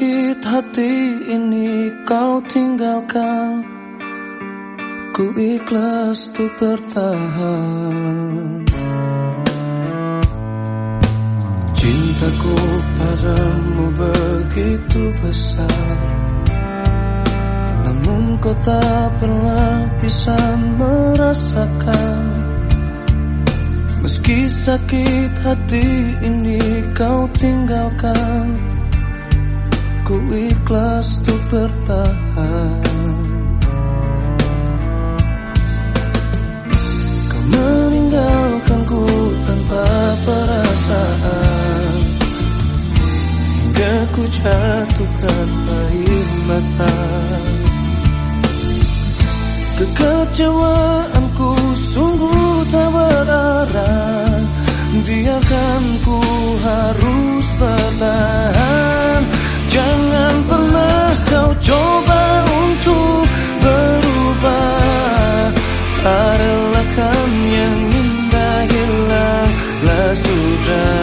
sakit hati ini kau tinggalkan. Ku ikhlas tu bertahan. Cintaku padamu begitu besar. Namun kau tak pernah bisa merasakan. Meski sakit hati ini kau tinggalkan ku ikhlas tuh bertahan. Kau meninggalkanku tanpa perasaan. Hingga ku jatuhkan air mata. Kekecewaanku sungguh tak berarah Biarkan ku harus bertahan. Jangan pernah kau coba untuk berubah. Tak relakan yang indah hilanglah sudah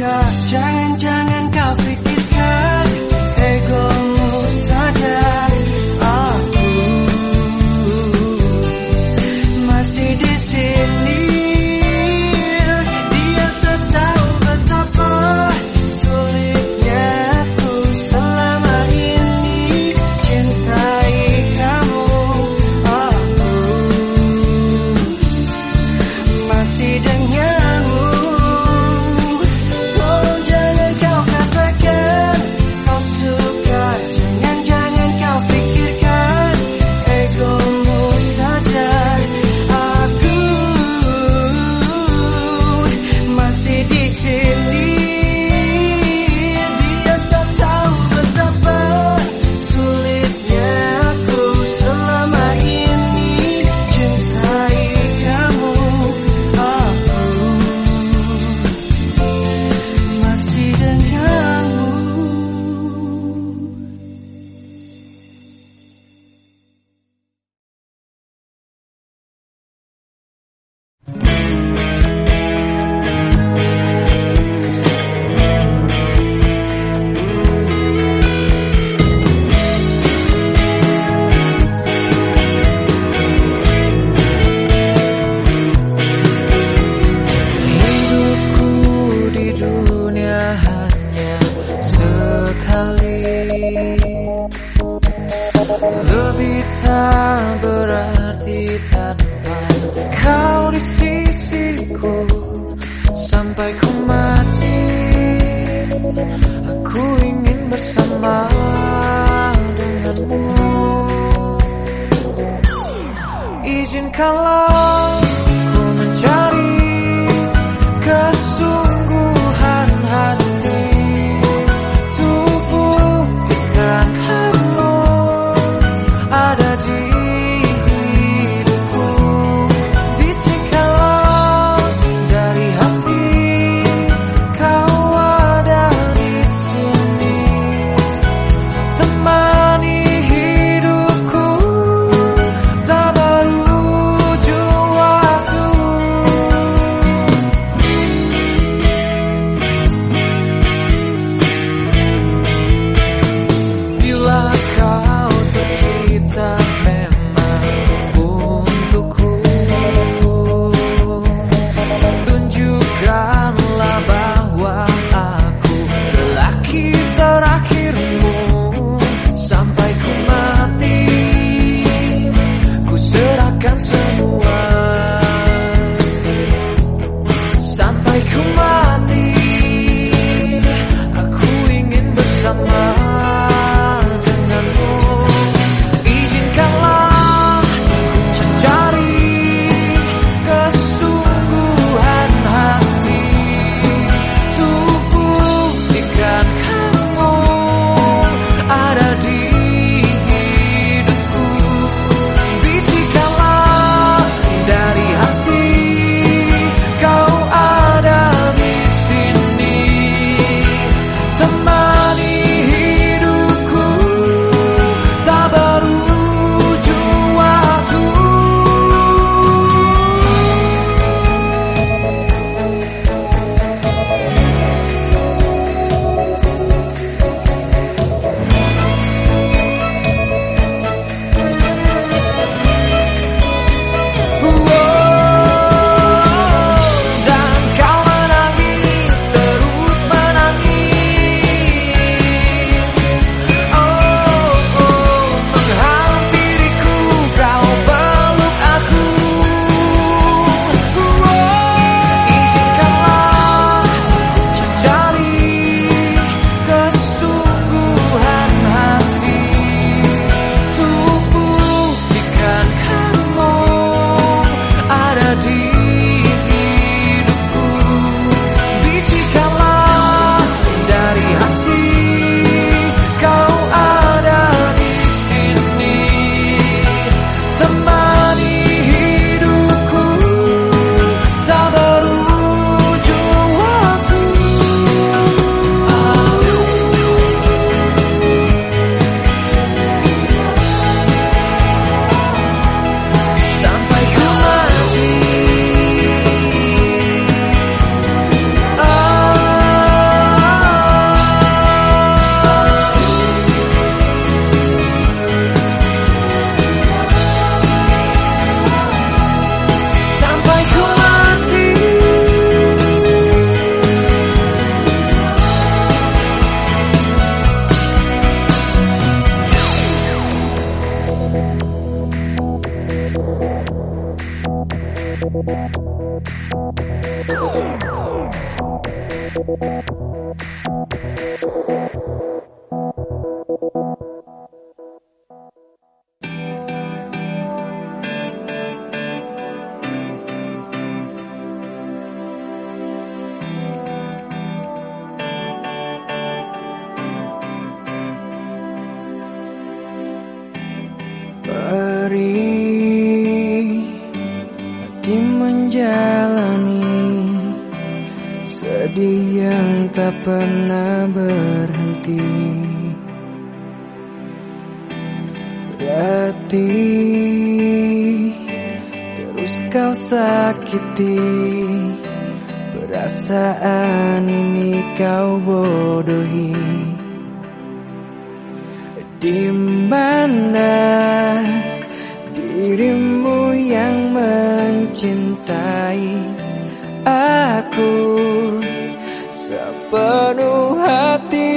kaca di mana dirimu yang mencintai aku? Sepenuh hati.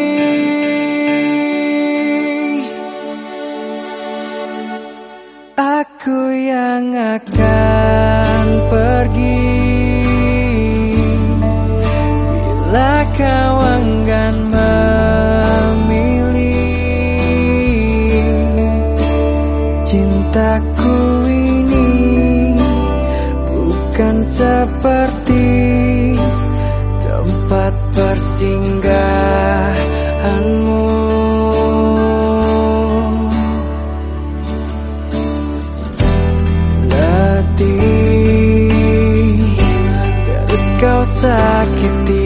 Aku yang akan pergi. Bila kau cintaku ini bukan seperti tempat persinggahanmu. Letih terus kau sakiti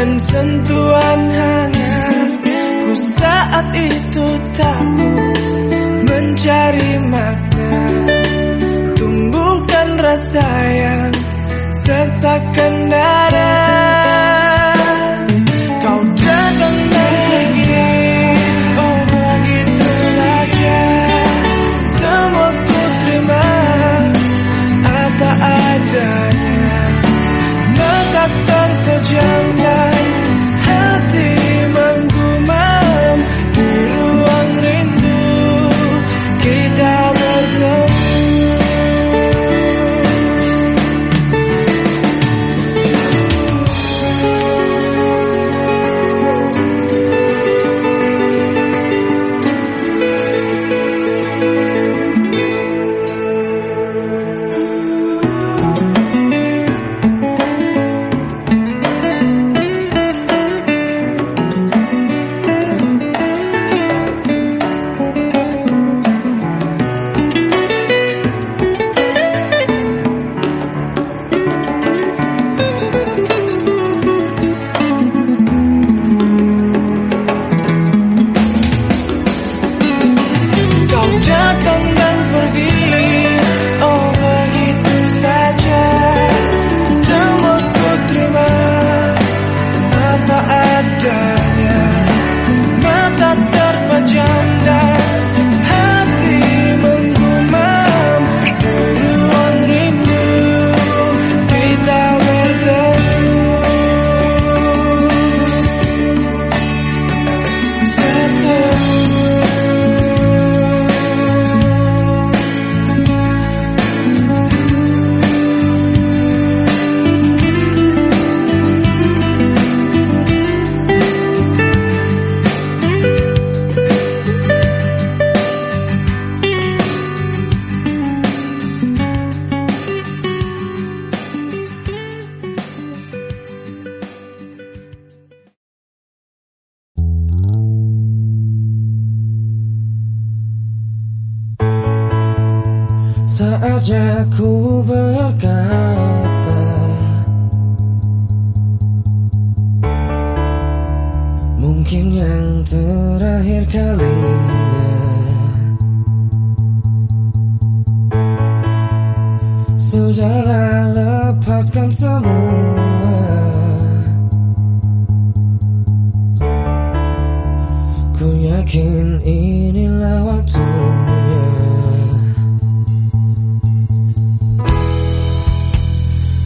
Dan sentuhan hangat Ku saat itu takut Mencari makna. Tumbuhkan rasa yang Sesakkan dada Ku berkata Mungkin yang terakhir kalinya Sudahlah lepaskan semua. Ku yakin inilah waktunya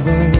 away.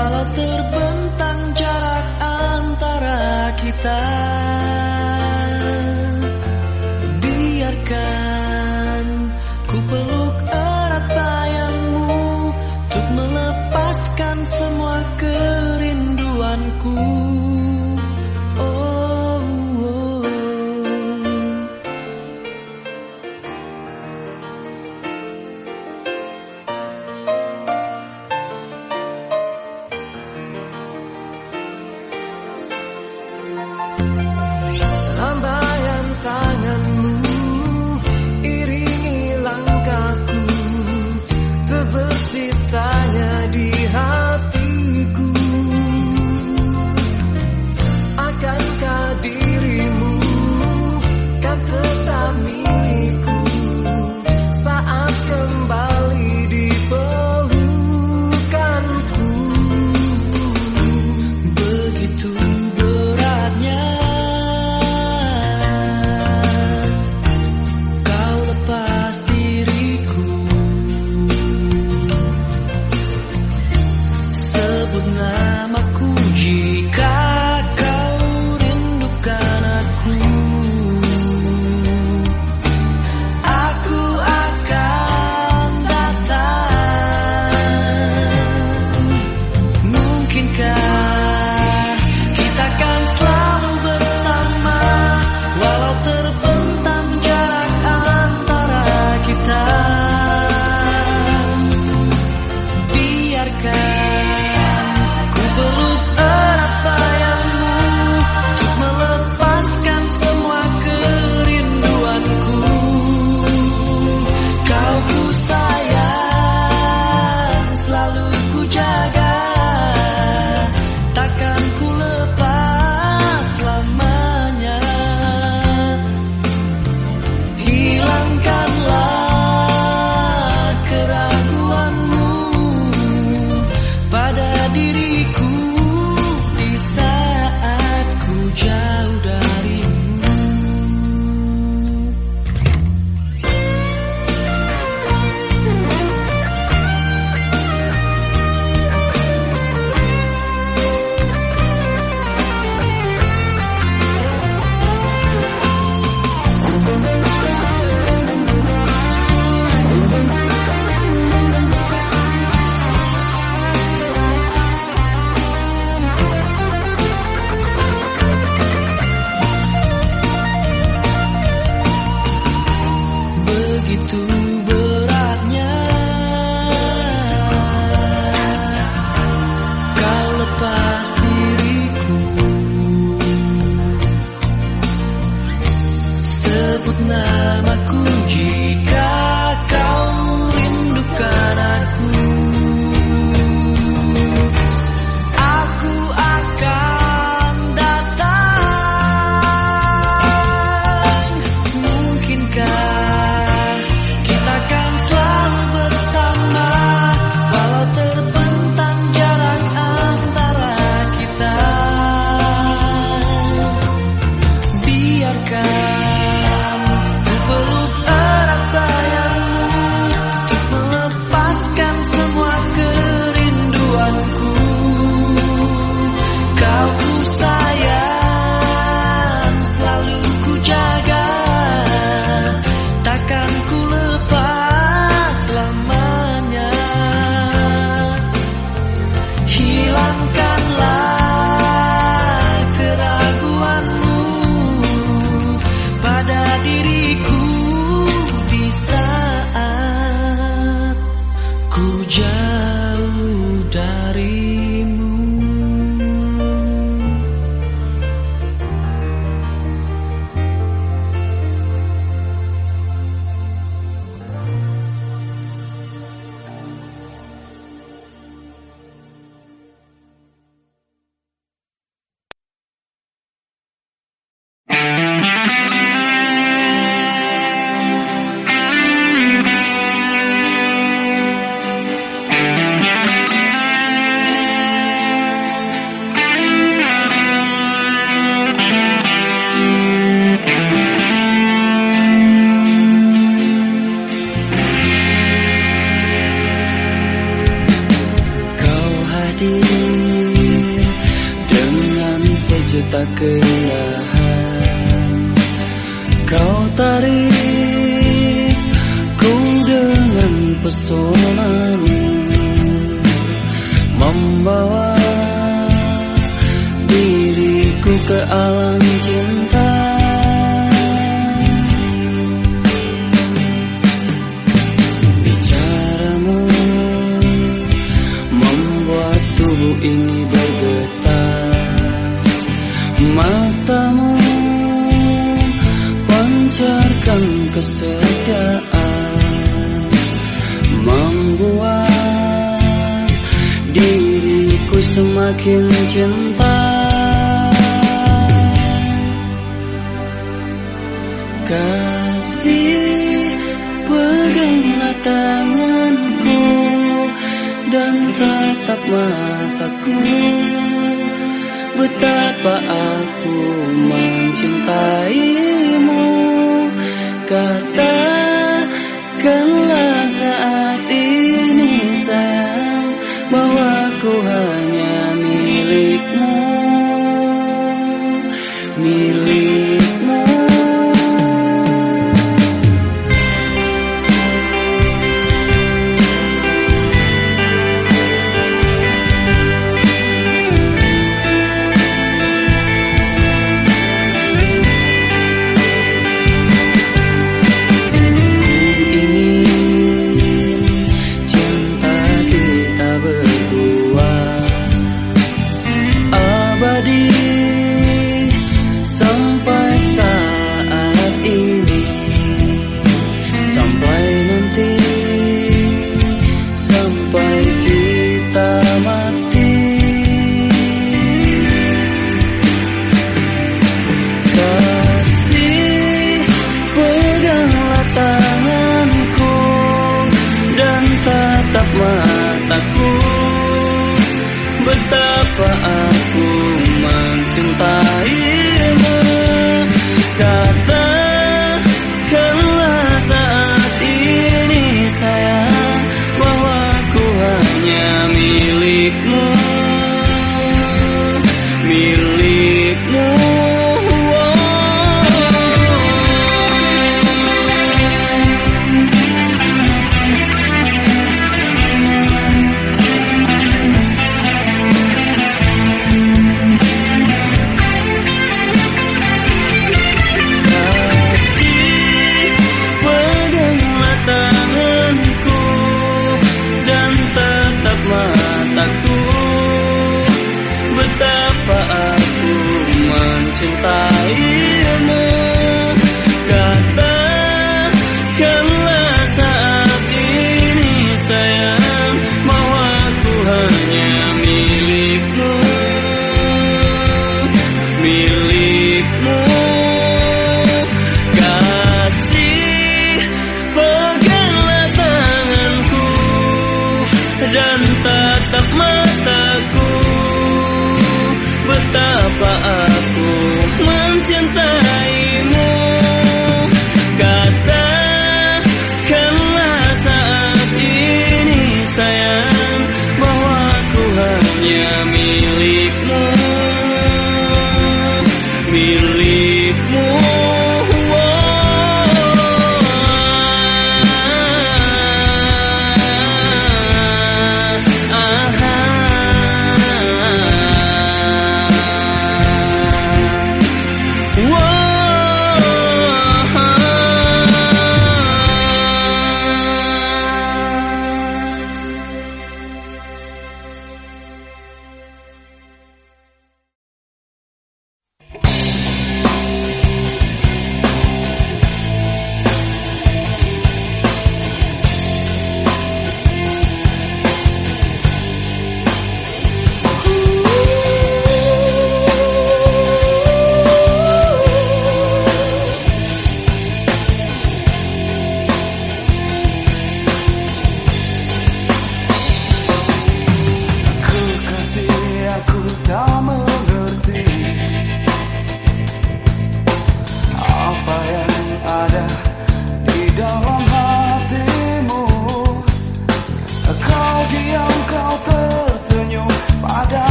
Walau terbentang jarak antara kita betapa aku mencintaimu. Kata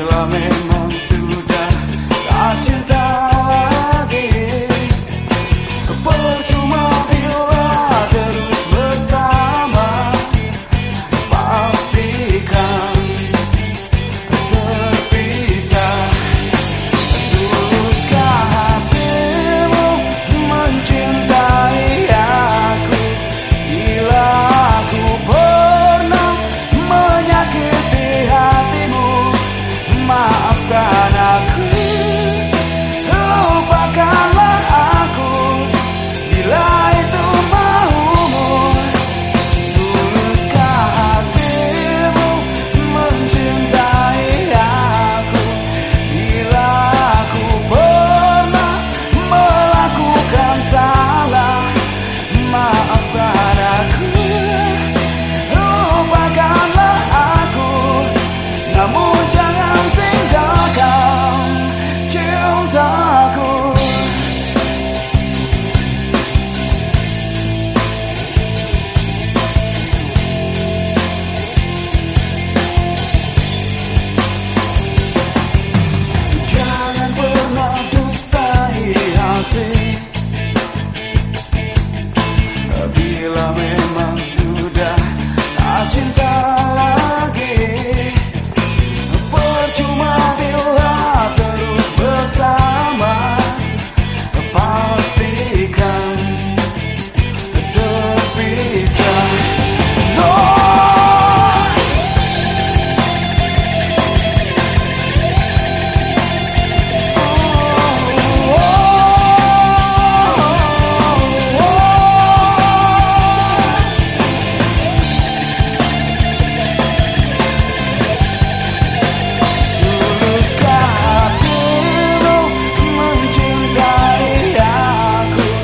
till I'm